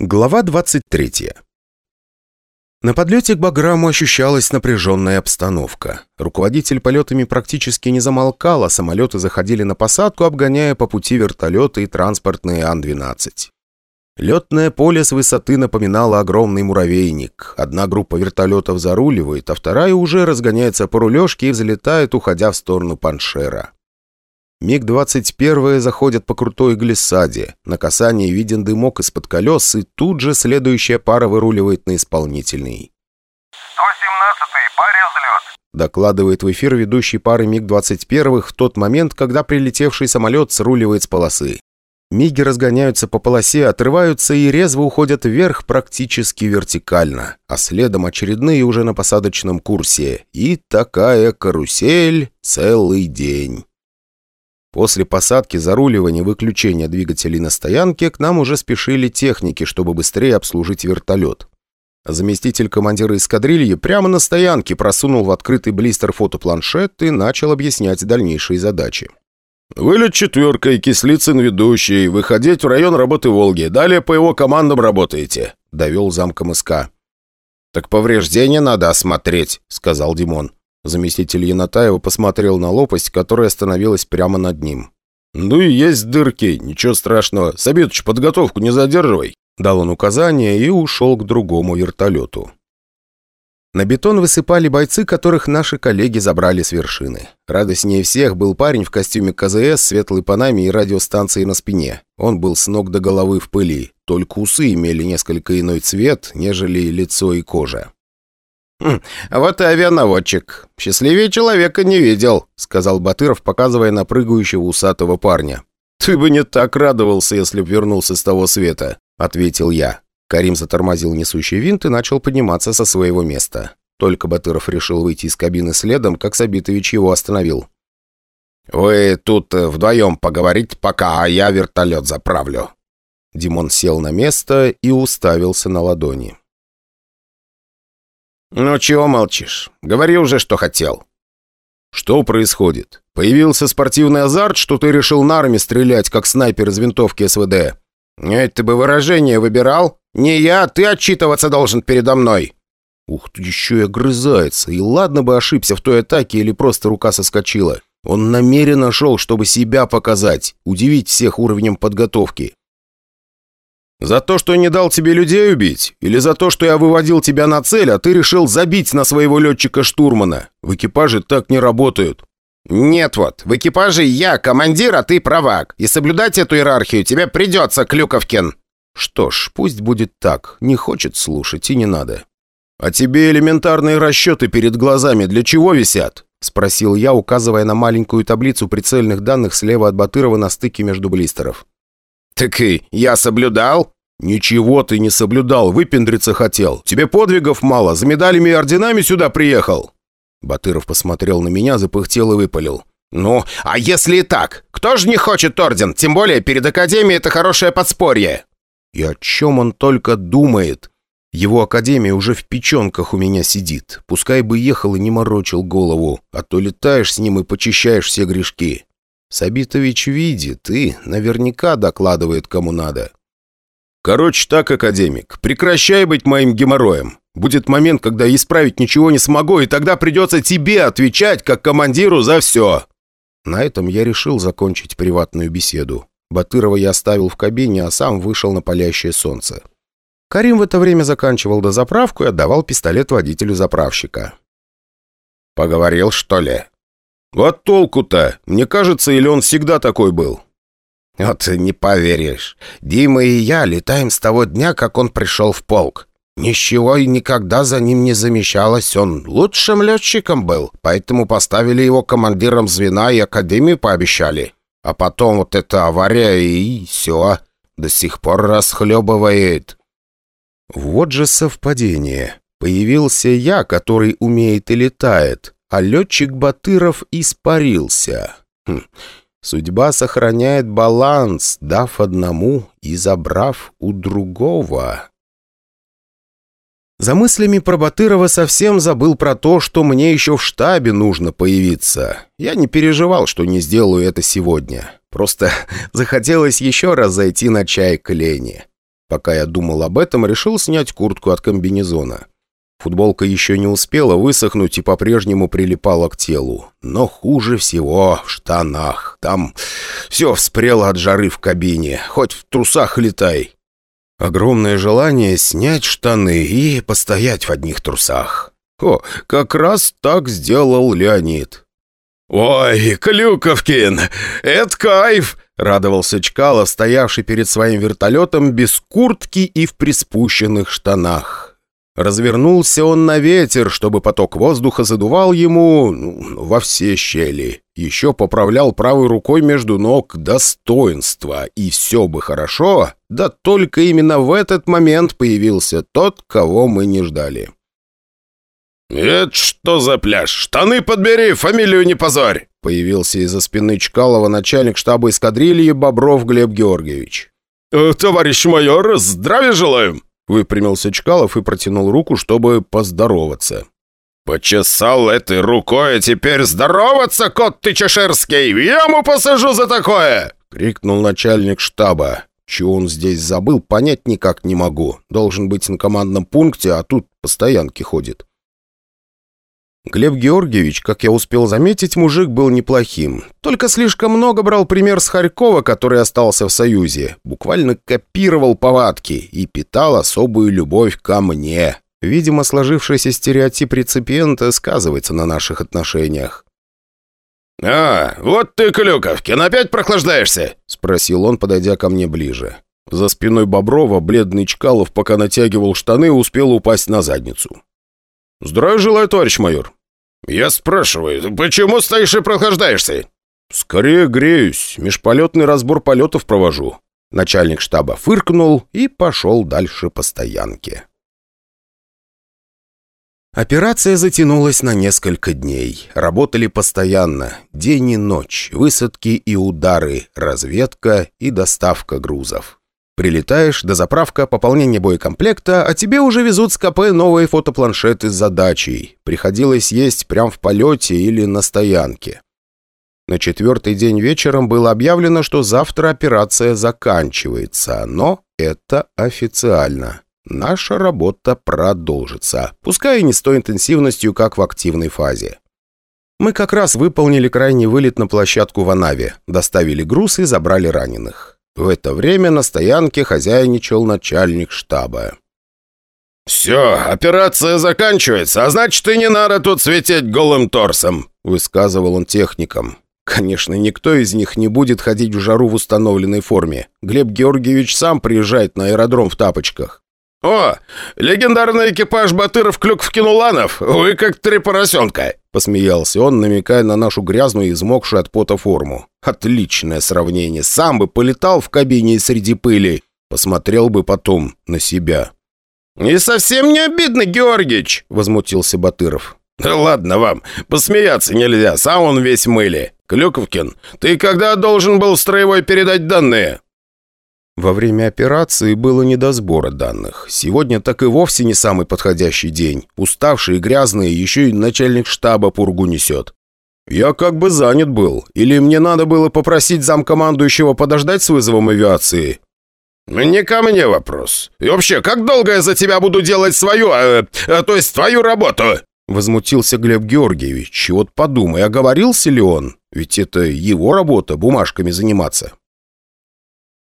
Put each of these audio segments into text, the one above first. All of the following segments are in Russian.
Глава 23 На подлете к Баграму ощущалась напряженная обстановка. Руководитель полетами практически не замолкал, а самолеты заходили на посадку, обгоняя по пути вертолеты и транспортные Ан-12. Летное поле с высоты напоминало огромный муравейник. Одна группа вертолетов заруливает, а вторая уже разгоняется по рулежке и взлетает, уходя в сторону Паншера. МиГ-21 заходят по крутой глиссаде. На касании виден дымок из-под колес, и тут же следующая пара выруливает на исполнительный. «117-й, паре взлет!» Докладывает в эфир ведущий пары МиГ-21 в тот момент, когда прилетевший самолет сруливает с полосы. Миги разгоняются по полосе, отрываются и резво уходят вверх практически вертикально, а следом очередные уже на посадочном курсе. И такая карусель целый день. После посадки, заруливания, выключения двигателей на стоянке к нам уже спешили техники, чтобы быстрее обслужить вертолет. Заместитель командира эскадрильи прямо на стоянке просунул в открытый блистер фотопланшет и начал объяснять дальнейшие задачи. «Вылет четверкой, Кислицын ведущий, выходить в район работы «Волги». Далее по его командам работаете», — довел замком СК. «Так повреждения надо осмотреть», — сказал Димон. Заместитель Янатаева посмотрел на лопасть, которая остановилась прямо над ним. «Ну и есть дырки, ничего страшного. Сабитыч, подготовку не задерживай». Дал он указание и ушел к другому вертолету. На бетон высыпали бойцы, которых наши коллеги забрали с вершины. Радостнее всех был парень в костюме КЗС, светлой панаме и радиостанцией на спине. Он был с ног до головы в пыли, только усы имели несколько иной цвет, нежели лицо и кожа. «Хм, «Вот и авианаводчик. Счастливее человека не видел», — сказал Батыров, показывая на прыгающего усатого парня. «Ты бы не так радовался, если б вернулся с того света», — ответил я. Карим затормозил несущий винт и начал подниматься со своего места. Только Батыров решил выйти из кабины следом, как Сабитович его остановил. «Вы тут э, вдвоем поговорите пока, а я вертолет заправлю». Димон сел на место и уставился на ладони. «Ну чего молчишь? Говори уже, что хотел». «Что происходит? Появился спортивный азарт, что ты решил на армии стрелять, как снайпер из винтовки СВД?» «Это бы выражение выбирал? Не я, ты отчитываться должен передо мной». Ух ты, еще и огрызается. И ладно бы ошибся в той атаке или просто рука соскочила. Он намеренно шел, чтобы себя показать, удивить всех уровнем подготовки. «За то, что не дал тебе людей убить? Или за то, что я выводил тебя на цель, а ты решил забить на своего летчика-штурмана? В экипаже так не работают». «Нет вот, в экипаже я командир, а ты правак. И соблюдать эту иерархию тебе придется, Клюковкин». «Что ж, пусть будет так. Не хочет слушать и не надо». «А тебе элементарные расчеты перед глазами для чего висят?» — спросил я, указывая на маленькую таблицу прицельных данных слева от Батырова на стыке между блистеров. «Так и я соблюдал?» «Ничего ты не соблюдал, выпендриться хотел. Тебе подвигов мало, за медалями и орденами сюда приехал». Батыров посмотрел на меня, запыхтел и выпалил. «Ну, а если и так? Кто же не хочет орден? Тем более перед Академией это хорошее подспорье». «И о чем он только думает? Его Академия уже в печенках у меня сидит. Пускай бы ехал и не морочил голову, а то летаешь с ним и почищаешь все грешки. Сабитович видит и наверняка докладывает кому надо». «Короче так, академик, прекращай быть моим геморроем. Будет момент, когда исправить ничего не смогу, и тогда придется тебе отвечать, как командиру, за все». На этом я решил закончить приватную беседу. Батырова я оставил в кабине, а сам вышел на палящее солнце. Карим в это время заканчивал дозаправку и отдавал пистолет водителю заправщика. «Поговорил, что ли?» «Вот толку-то! Мне кажется, или он всегда такой был?» «Вот не поверишь. Дима и я летаем с того дня, как он пришел в полк. Ничего и никогда за ним не замечалось. Он лучшим летчиком был, поэтому поставили его командиром звена и академию пообещали. А потом вот эта авария и все. До сих пор расхлебывает». Вот же совпадение. Появился я, который умеет и летает, а летчик Батыров испарился. Хм. Судьба сохраняет баланс, дав одному и забрав у другого. За мыслями про Батырова совсем забыл про то, что мне еще в штабе нужно появиться. Я не переживал, что не сделаю это сегодня. Просто захотелось еще раз зайти на чай к Лене. Пока я думал об этом, решил снять куртку от комбинезона. Футболка еще не успела высохнуть и по-прежнему прилипала к телу. Но хуже всего в штанах. Там все вспрело от жары в кабине. Хоть в трусах летай. Огромное желание снять штаны и постоять в одних трусах. О, как раз так сделал Леонид. «Ой, Клюковкин, это кайф!» — радовался Чкалов, стоявший перед своим вертолетом без куртки и в приспущенных штанах. Развернулся он на ветер, чтобы поток воздуха задувал ему ну, во все щели. Еще поправлял правой рукой между ног достоинство, и все бы хорошо, да только именно в этот момент появился тот, кого мы не ждали. «Это что за пляж? Штаны подбери, фамилию не позорь!» Появился из-за спины Чкалова начальник штаба эскадрильи Бобров Глеб Георгиевич. «Э, «Товарищ майор, здравия желаем!» Выпрямился Чкалов и протянул руку, чтобы поздороваться. «Почесал этой рукой, а теперь здороваться, кот ты чешерский! Я ему посажу за такое!» — крикнул начальник штаба. Чего он здесь забыл, понять никак не могу. Должен быть на командном пункте, а тут по стоянке ходит. Глеб Георгиевич, как я успел заметить, мужик был неплохим. Только слишком много брал пример с Харькова, который остался в Союзе. Буквально копировал повадки и питал особую любовь ко мне. Видимо, сложившийся стереотип реципиента сказывается на наших отношениях. «А, вот ты, Клюковкин, опять прохлаждаешься?» — спросил он, подойдя ко мне ближе. За спиной Боброва бледный Чкалов, пока натягивал штаны, успел упасть на задницу. «Здравия желаю, товарищ майор». «Я спрашиваю, почему стоишь и прохлаждаешься?» «Скорее греюсь. Межполетный разбор полетов провожу». Начальник штаба фыркнул и пошел дальше по стоянке. Операция затянулась на несколько дней. Работали постоянно. День и ночь. Высадки и удары. Разведка и доставка грузов. Прилетаешь, дозаправка, пополнение боекомплекта, а тебе уже везут с КП новые фотопланшеты с задачей. Приходилось есть прямо в полете или на стоянке. На четвертый день вечером было объявлено, что завтра операция заканчивается, но это официально. Наша работа продолжится, пускай и не с той интенсивностью, как в активной фазе. Мы как раз выполнили крайний вылет на площадку в Анаве, доставили груз и забрали раненых. В это время на стоянке хозяйничал начальник штаба. «Все, операция заканчивается, а значит, и не надо тут светить голым торсом», высказывал он техникам. Конечно, никто из них не будет ходить в жару в установленной форме. Глеб Георгиевич сам приезжает на аэродром в тапочках. «О, легендарный экипаж Батыров Клюков-Кинуланов! Вы как три поросенка!» Посмеялся он, намекая на нашу грязную и измокшую от пота форму. «Отличное сравнение! Сам бы полетал в кабине среди пыли! Посмотрел бы потом на себя!» «И совсем не обидно, Георгич!» — возмутился Батыров. «Да ладно вам, посмеяться нельзя, сам он весь мыли. Клюковкин, ты когда должен был строевой передать данные?» Во время операции было не до сбора данных. Сегодня так и вовсе не самый подходящий день. Уставший и грязный, еще и начальник штаба пургу несет. Я как бы занят был. Или мне надо было попросить замкомандующего подождать с вызовом авиации? «Не ко мне вопрос. И вообще, как долго я за тебя буду делать свою, э, э, то есть твою работу?» Возмутился Глеб Георгиевич. Вот подумай, оговорился ли он? Ведь это его работа, бумажками заниматься.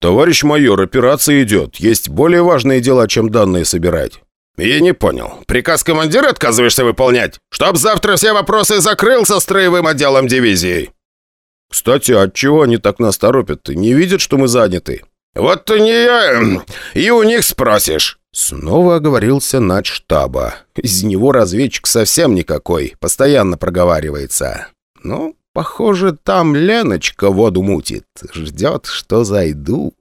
«Товарищ майор, операция идет. Есть более важные дела, чем данные собирать». «Я не понял. Приказ командира отказываешься выполнять? Чтоб завтра все вопросы закрыл со строевым отделом дивизии». «Кстати, отчего они так нас торопят? Не видят, что мы заняты?» «Вот не я... и у них спросишь». Снова оговорился над штаба. Из него разведчик совсем никакой, постоянно проговаривается. Ну, Похоже, там Леночка воду мутит. Ждет, что зайду.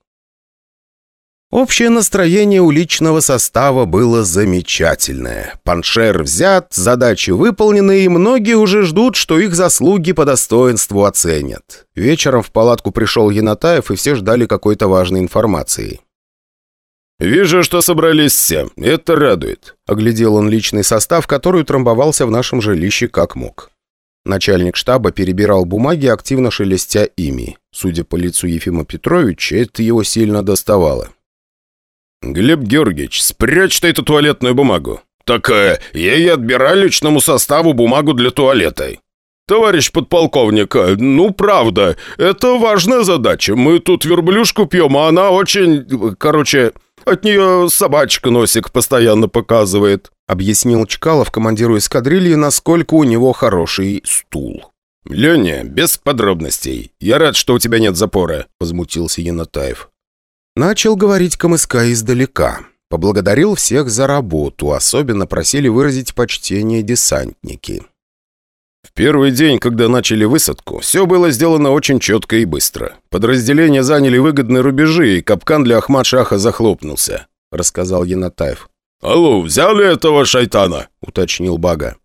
Общее настроение у личного состава было замечательное. Паншер взят, задачи выполнены, и многие уже ждут, что их заслуги по достоинству оценят. Вечером в палатку пришел Янатаев, и все ждали какой-то важной информации. «Вижу, что собрались все. Это радует», — оглядел он личный состав, который утрамбовался в нашем жилище как мог. Начальник штаба перебирал бумаги, активно шелестя ими. Судя по лицу Ефима Петровича, это его сильно доставало. «Глеб Георгиевич, спрячь ты эту туалетную бумагу». «Так э, я и отбираю личному составу бумагу для туалета». «Товарищ подполковник, э, ну правда, это важная задача. Мы тут верблюшку пьем, а она очень... Короче, от нее собачка носик постоянно показывает», объяснил Чкалов командиру эскадрильи, насколько у него хороший стул. «Леня, без подробностей. Я рад, что у тебя нет запора», — возмутился Янатаев. Начал говорить КМСК издалека. Поблагодарил всех за работу, особенно просили выразить почтение десантники. В первый день, когда начали высадку, все было сделано очень четко и быстро. Подразделения заняли выгодные рубежи, и капкан для Ахмад-Шаха захлопнулся», — рассказал Янатаев. «Алло, взяли этого шайтана?» — уточнил Бага.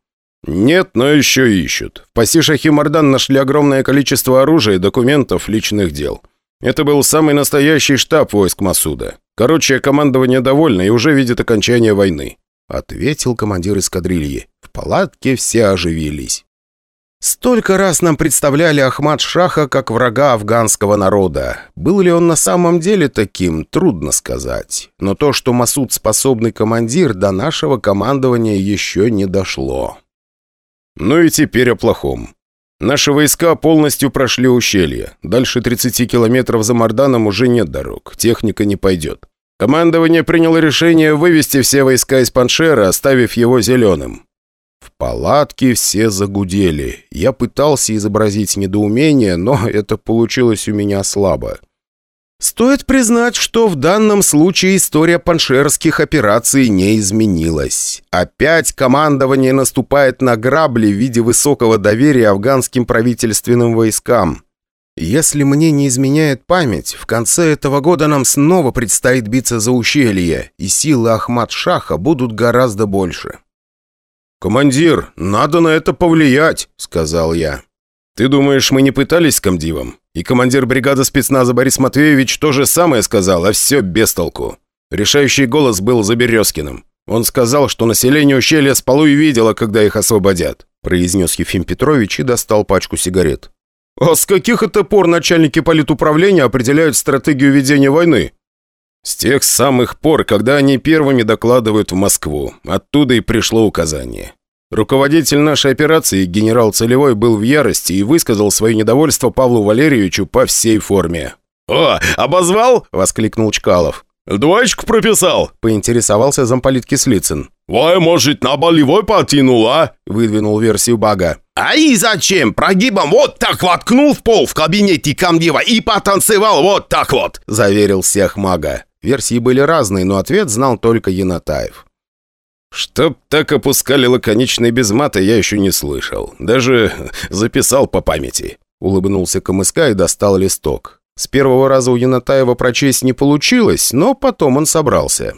«Нет, но еще ищут. В паси Шахи-Мардан нашли огромное количество оружия документов личных дел. Это был самый настоящий штаб войск Масуда. Короче, командование довольно и уже видит окончание войны», — ответил командир эскадрильи. В палатке все оживились. Столько раз нам представляли Ахмад Шаха как врага афганского народа. Был ли он на самом деле таким, трудно сказать. Но то, что Масуд способный командир, до нашего командования еще не дошло. Ну и теперь о плохом. Наши войска полностью прошли ущелье. Дальше 30 километров за Марданом уже нет дорог. Техника не пойдет. Командование приняло решение вывести все войска из Паншера, оставив его зеленым. В палатке все загудели. Я пытался изобразить недоумение, но это получилось у меня слабо. Стоит признать, что в данном случае история паншерских операций не изменилась. Опять командование наступает на грабли в виде высокого доверия афганским правительственным войскам. Если мне не изменяет память, в конце этого года нам снова предстоит биться за ущелье, и силы Ахмад-Шаха будут гораздо больше. «Командир, надо на это повлиять», — сказал я. «Ты думаешь, мы не пытались с комдивом? И командир бригады спецназа Борис Матвеевич то же самое сказал, а все без толку. Решающий голос был за Березкиным. Он сказал, что население ущелья спало и видело, когда их освободят», — произнес Ефим Петрович и достал пачку сигарет. «А с каких это пор начальники политуправления определяют стратегию ведения войны?» С тех самых пор, когда они первыми докладывают в Москву. Оттуда и пришло указание. Руководитель нашей операции, генерал Целевой, был в ярости и высказал свое недовольство Павлу Валерьевичу по всей форме. «О, обозвал?» – воскликнул Чкалов. «Двоечку прописал?» – поинтересовался замполит Кислицын. «Вай, может, на болевой потянул, а?» – выдвинул версию Бага. «А и зачем? Прогибом вот так воткнул в пол в кабинете комдива и потанцевал вот так вот!» – заверил всех мага. Версии были разные, но ответ знал только Янатаев. «Чтоб так опускали лаконичные без мата, я еще не слышал. Даже записал по памяти». Улыбнулся КМСК и достал листок. С первого раза у Янатаева прочесть не получилось, но потом он собрался.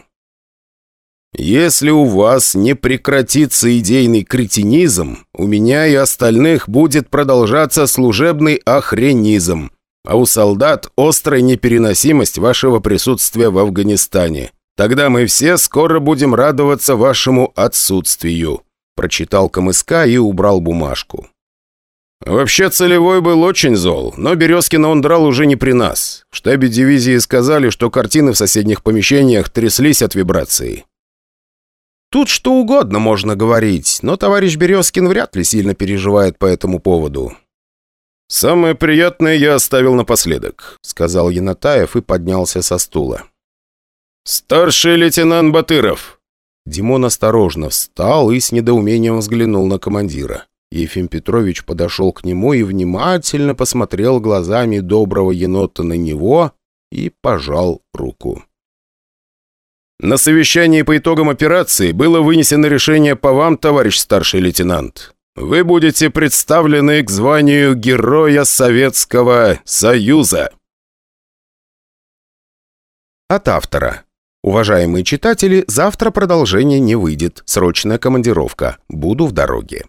«Если у вас не прекратится идейный кретинизм, у меня и остальных будет продолжаться служебный охренизм а у солдат острая непереносимость вашего присутствия в Афганистане. Тогда мы все скоро будем радоваться вашему отсутствию», прочитал КМСК и убрал бумажку. Вообще Целевой был очень зол, но Березкина он драл уже не при нас. В штабе дивизии сказали, что картины в соседних помещениях тряслись от вибрации. Тут что угодно можно говорить, но товарищ Березкин вряд ли сильно переживает по этому поводу. «Самое приятное я оставил напоследок», — сказал Янатаев и поднялся со стула. «Старший лейтенант Батыров!» Димон осторожно встал и с недоумением взглянул на командира. Ефим Петрович подошел к нему и внимательно посмотрел глазами доброго енота на него и пожал руку. «На совещании по итогам операции было вынесено решение по вам, товарищ старший лейтенант вы будете представлены к званию Героя Советского Союза. От автора. Уважаемые читатели, завтра продолжение не выйдет. Срочная командировка. Буду в дороге.